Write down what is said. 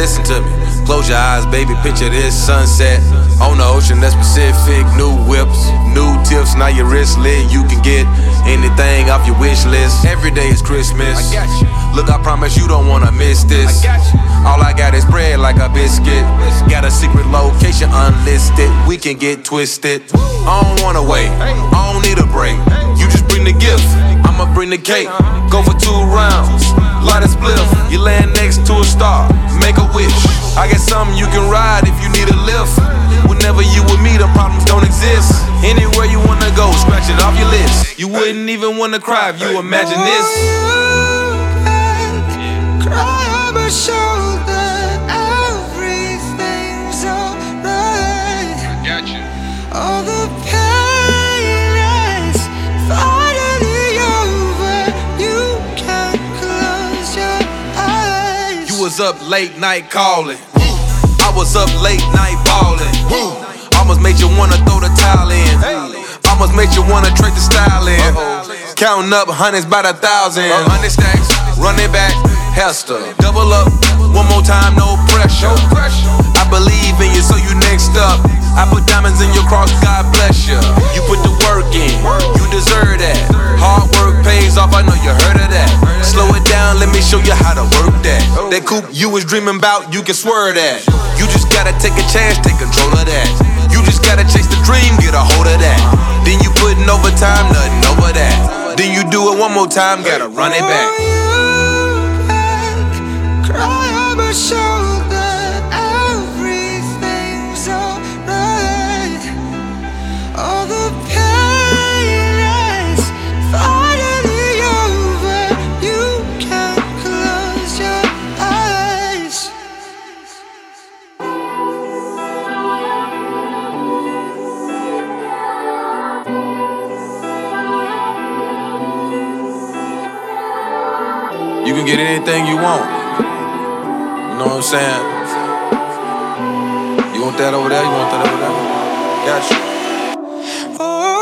Listen to me. Close your eyes, baby. Picture this sunset on the ocean that's Pacific. New whips, new tips. Now your wrist lit. You can get anything off your wish list. Every day is Christmas. I got you. Look, I promise you don't wanna miss this. I. All I got is bread like a biscuit. Got a secret location unlisted. We can get twisted. I don't wanna wait. I don't need a break. You just bring the gift. I'ma bring the cake. Uh-huh. Go for two rounds. Light a spliff. You land next to a star. Make a wish. I got something you can ride if you need a lift. Whenever you with me, the problems don't exist. Anywhere you wanna go, scratch it off your list. You wouldn't even wanna cry if you imagine this. Was up late night calling. I was up late night balling. Almost made you wanna throw the towel in. Almost made you wanna trade the style in. Counting up hundreds by the thousand. Hundred stacks, run it back. Hester, double up. One more time, no pressure. I believe in you, so you next up. I put diamonds in your cross, God bless you. You put the work in, you deserve that. Hard work pays off, I know you heard down, let me show you how to work that. That coupe you was dreaming about, you can swerve that. You just gotta take a chance, take control of that. You just gotta chase the dream, get a hold of that. Then you putting overtime, nothing over that. Then you do it one more time, gotta run it back. Cry on my you can get anything you want. You know what I'm saying? You want that over there, you want that over there. Got you. Oh.